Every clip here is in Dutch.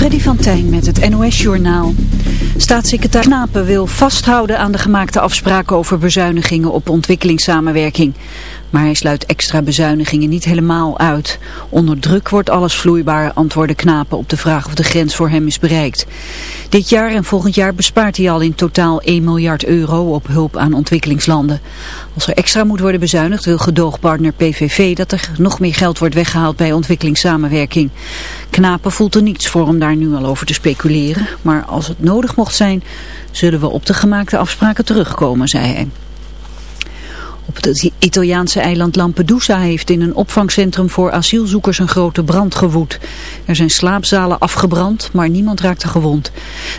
Freddy van Tijn met het NOS-journaal. Staatssecretaris Knapen wil vasthouden aan de gemaakte afspraken over bezuinigingen op ontwikkelingssamenwerking. Maar hij sluit extra bezuinigingen niet helemaal uit. Onder druk wordt alles vloeibaar, antwoordde Knapen op de vraag of de grens voor hem is bereikt. Dit jaar en volgend jaar bespaart hij al in totaal 1 miljard euro op hulp aan ontwikkelingslanden. Als er extra moet worden bezuinigd wil gedoogpartner PVV dat er nog meer geld wordt weggehaald bij ontwikkelingssamenwerking. Knapen voelt er niets voor om daar nu al over te speculeren, maar als het nodig mocht zijn zullen we op de gemaakte afspraken terugkomen, zei hij. Op het Italiaanse eiland Lampedusa heeft in een opvangcentrum voor asielzoekers een grote brand gewoed. Er zijn slaapzalen afgebrand, maar niemand raakte gewond.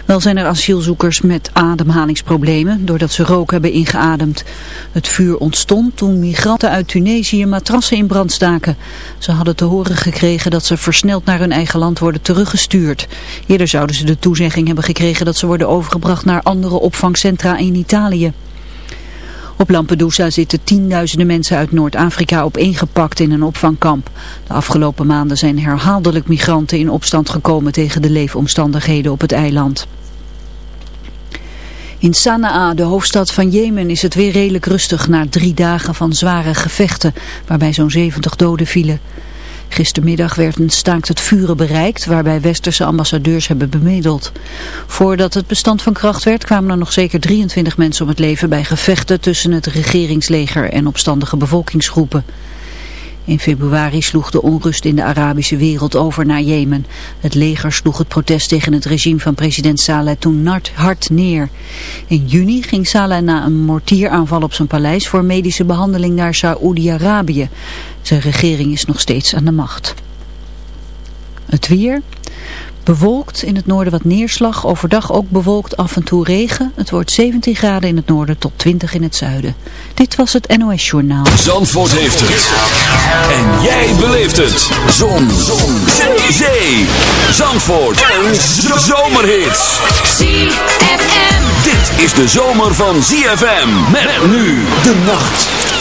Wel zijn er asielzoekers met ademhalingsproblemen, doordat ze rook hebben ingeademd. Het vuur ontstond toen migranten uit Tunesië matrassen in brand staken. Ze hadden te horen gekregen dat ze versneld naar hun eigen land worden teruggestuurd. Eerder zouden ze de toezegging hebben gekregen dat ze worden overgebracht naar andere opvangcentra in Italië. Op Lampedusa zitten tienduizenden mensen uit Noord-Afrika opeengepakt in een opvangkamp. De afgelopen maanden zijn herhaaldelijk migranten in opstand gekomen tegen de leefomstandigheden op het eiland. In Sanaa, de hoofdstad van Jemen, is het weer redelijk rustig na drie dagen van zware gevechten, waarbij zo'n 70 doden vielen. Gistermiddag werd een staakt het vuren bereikt waarbij westerse ambassadeurs hebben bemiddeld. Voordat het bestand van kracht werd kwamen er nog zeker 23 mensen om het leven bij gevechten tussen het regeringsleger en opstandige bevolkingsgroepen. In februari sloeg de onrust in de Arabische wereld over naar Jemen. Het leger sloeg het protest tegen het regime van president Saleh toen hard neer. In juni ging Saleh na een mortieraanval op zijn paleis voor medische behandeling naar Saoedi-Arabië. Zijn regering is nog steeds aan de macht. Het weer... Bewolkt, in het noorden wat neerslag, overdag ook bewolkt, af en toe regen. Het wordt 17 graden in het noorden tot 20 in het zuiden. Dit was het NOS Journaal. Zandvoort heeft het. En jij beleeft het. Zon. Zon. Zee. Zee. Zandvoort. Een zomerhit. ZFM. Dit is de zomer van ZFM. Met nu de nacht.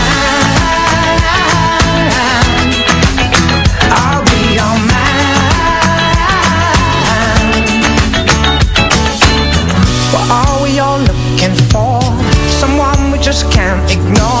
No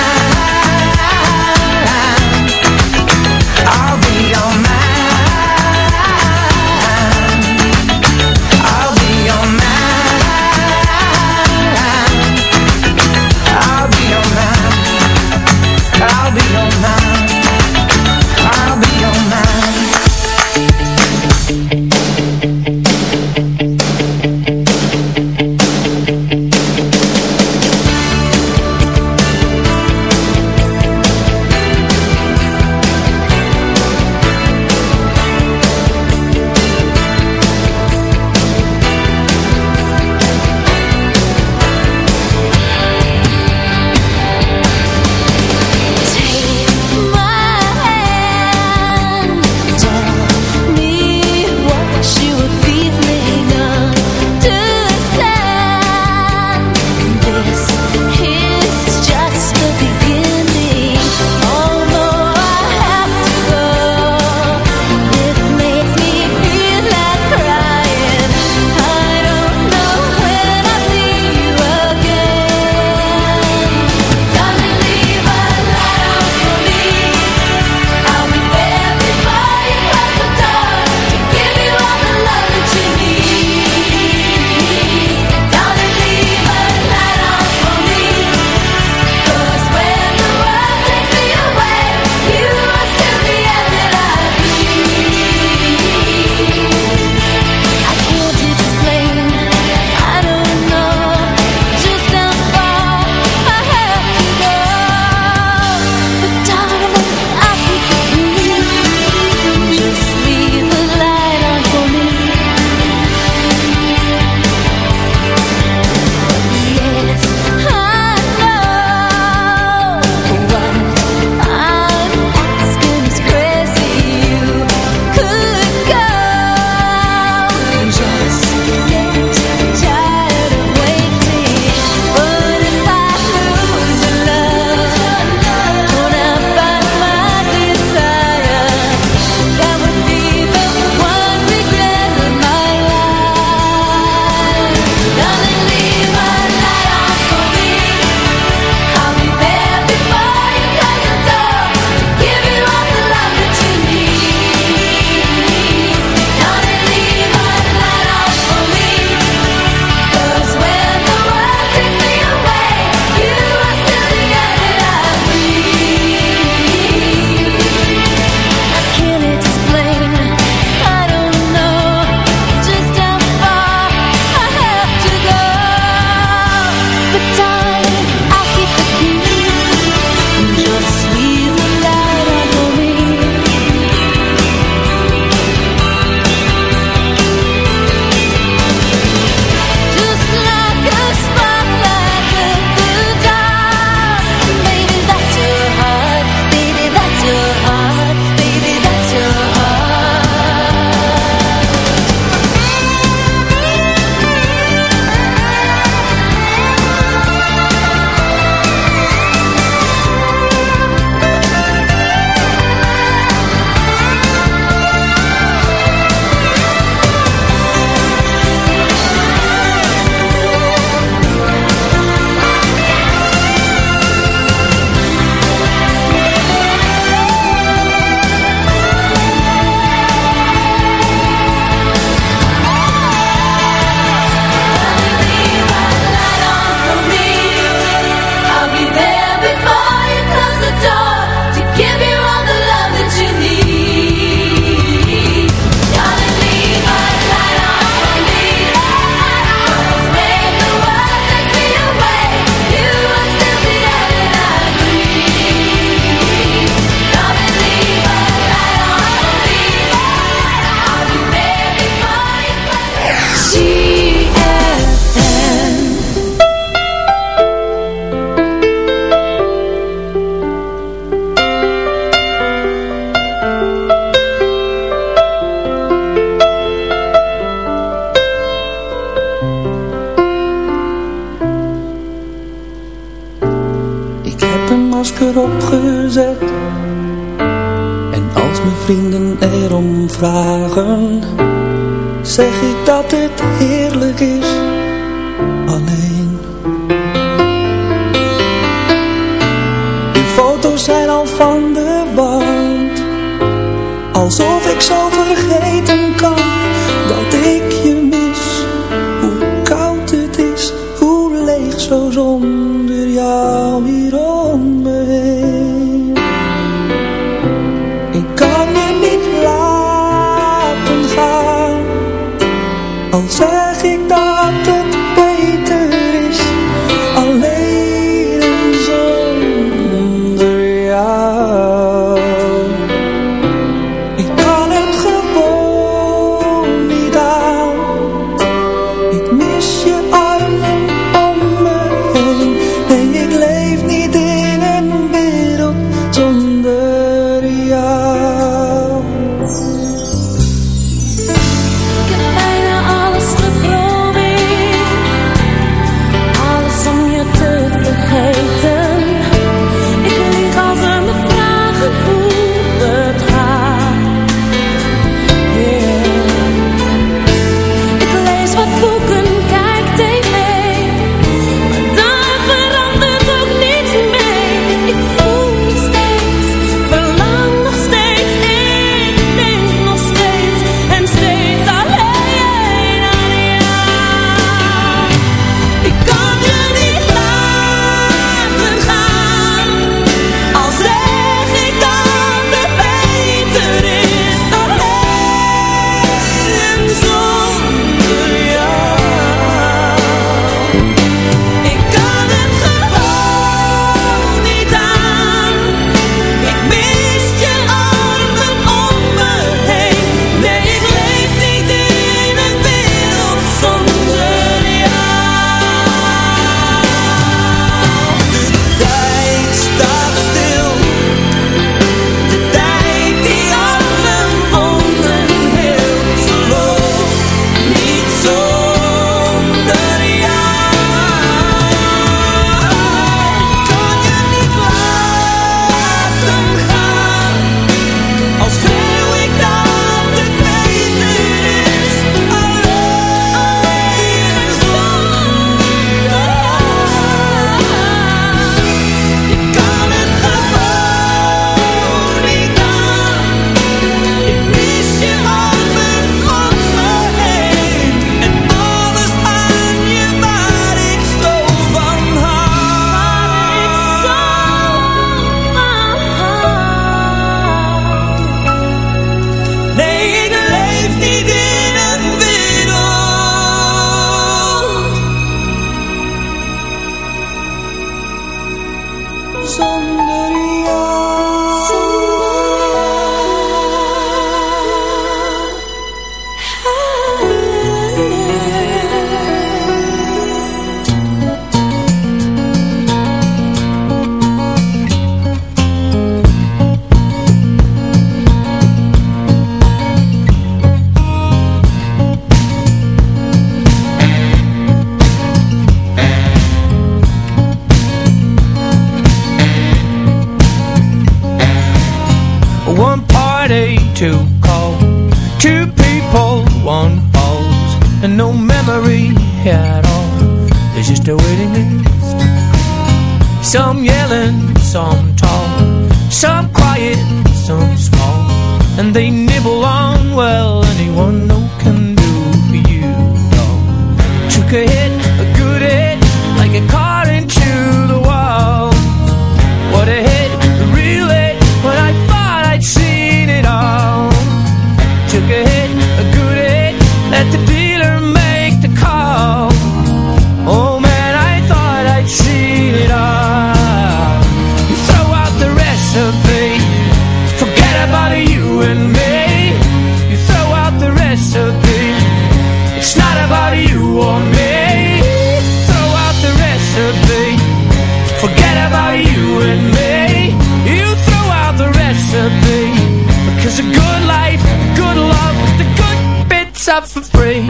up for free.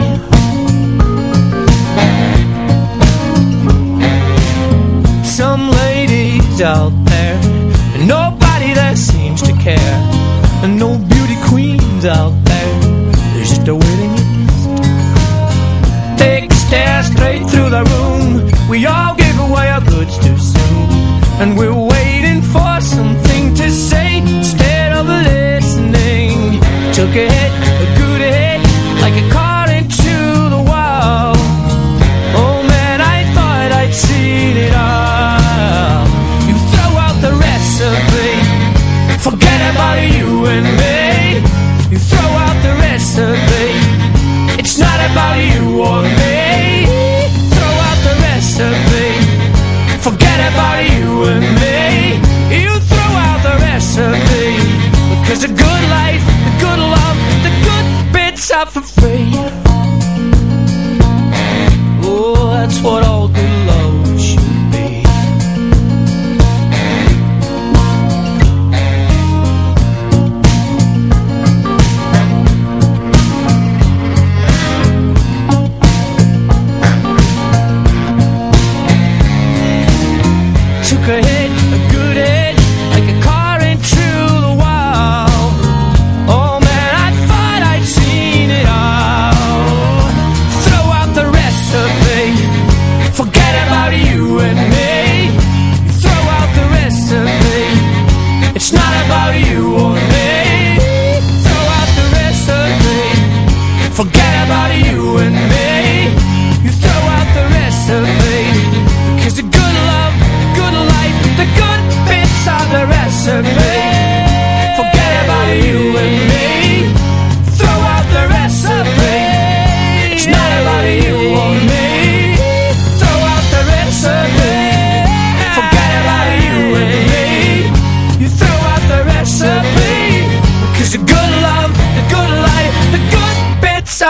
Some ladies out there And nobody that seems to care.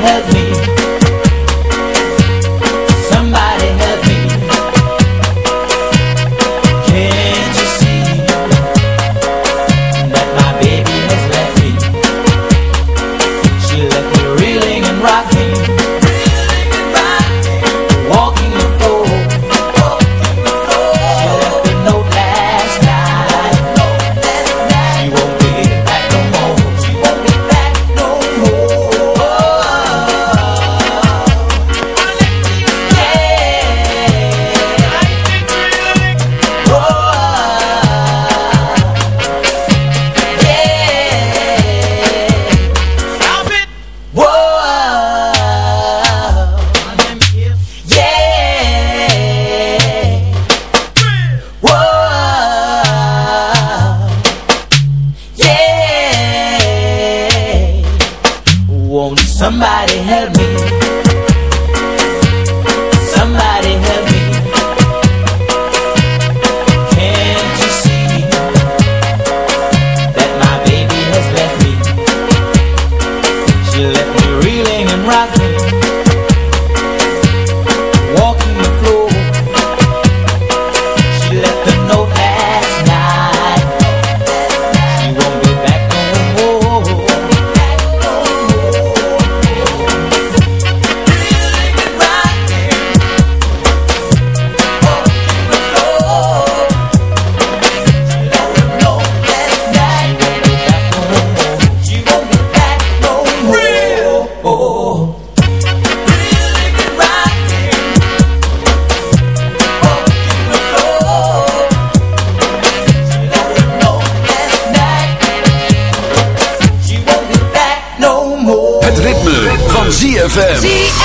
heaven. ZFM.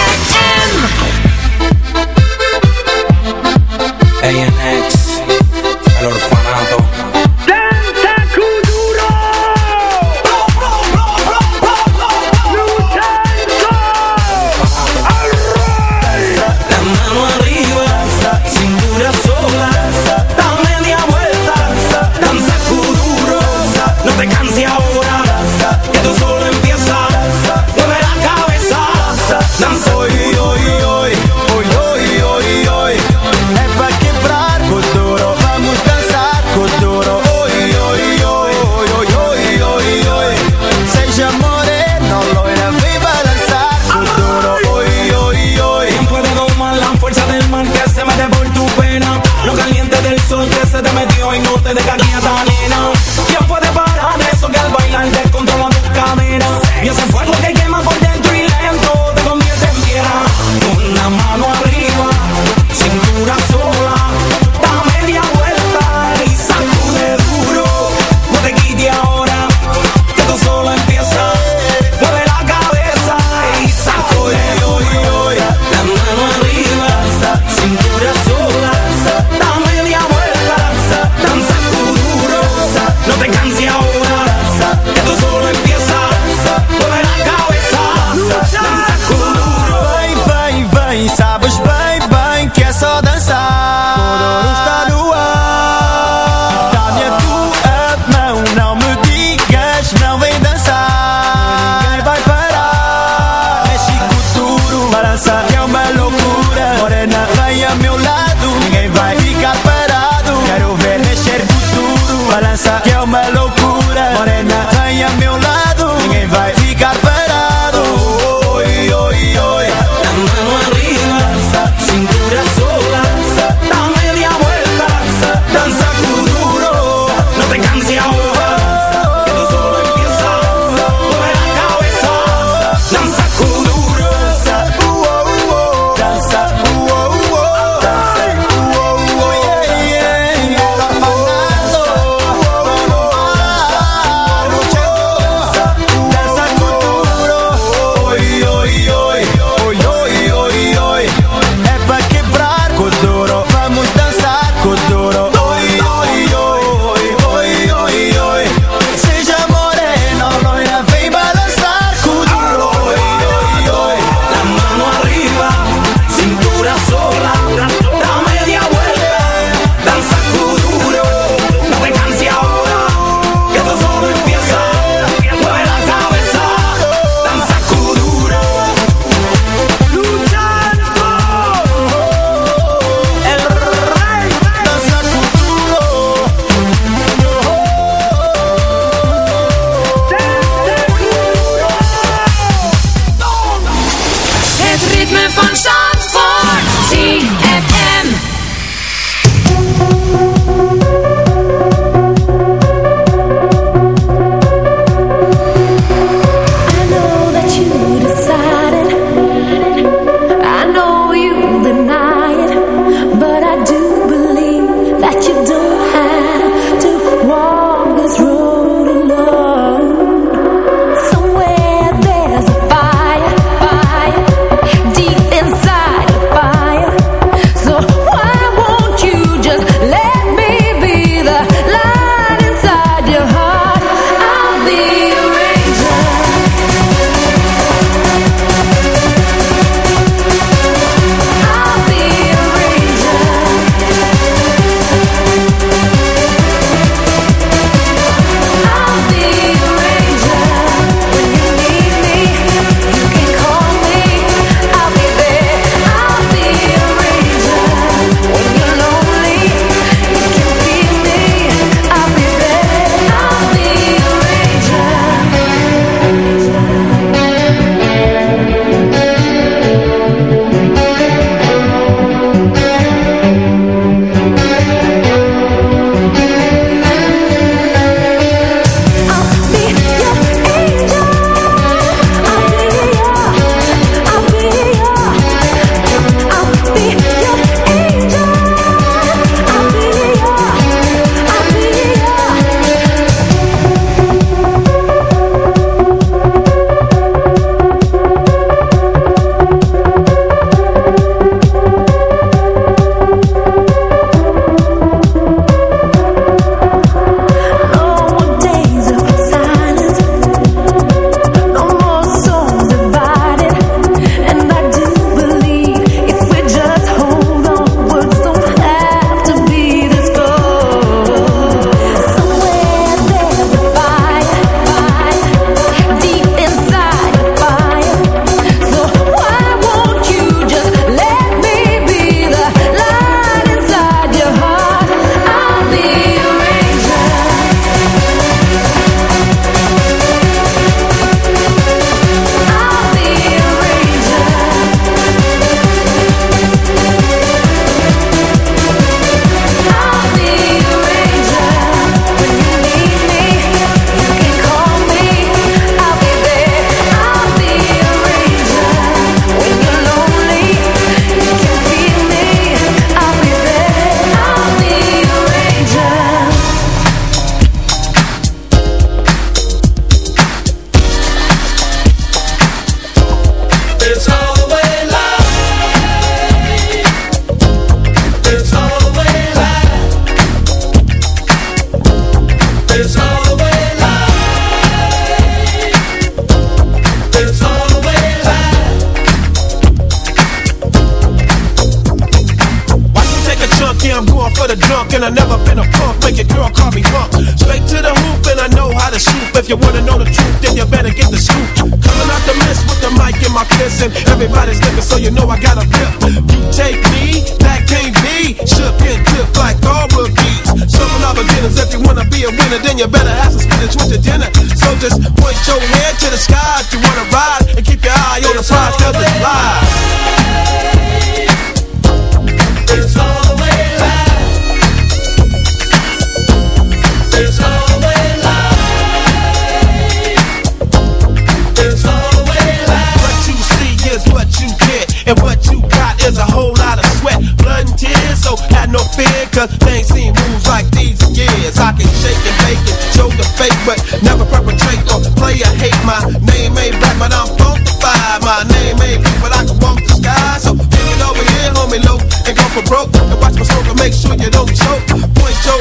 Cause they ain't seen moves like these in years. I can shake and bake and show the fake, but never perpetrate or play or hate. My name ain't black, but I'm funkified. My name ain't blue, but I can walk the sky. So take it over here, homie, low, and go for broke. And watch my smoke and make sure you don't choke. Point your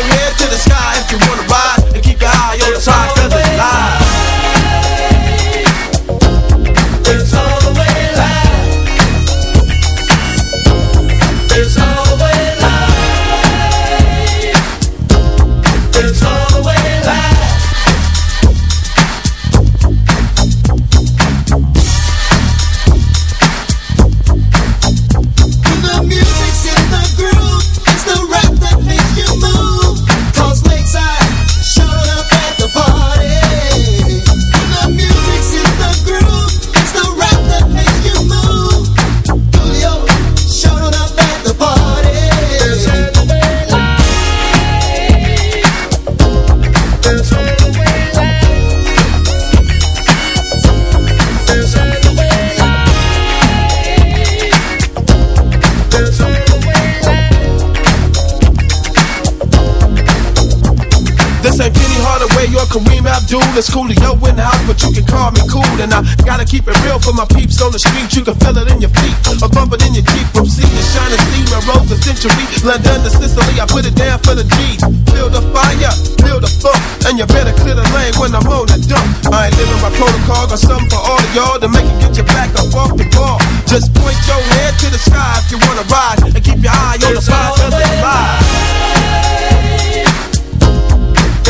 Abdul. It's Coolio in the house, but you can call me cool. And I gotta keep it real for my peeps on the street. You can feel it in your feet, or bump it in your Jeep. From sea to shining sea, and rose a century. London to Sicily, I put it down for the G's. Build a fire, build a funk, and you better clear the lane when I'm on the dump. I ain't living by protocol, got something for all of y'all to make it get your back up off the ball. Just point your head to the sky if you wanna rise, and keep your eye on the prize, cause it's live.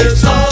It's all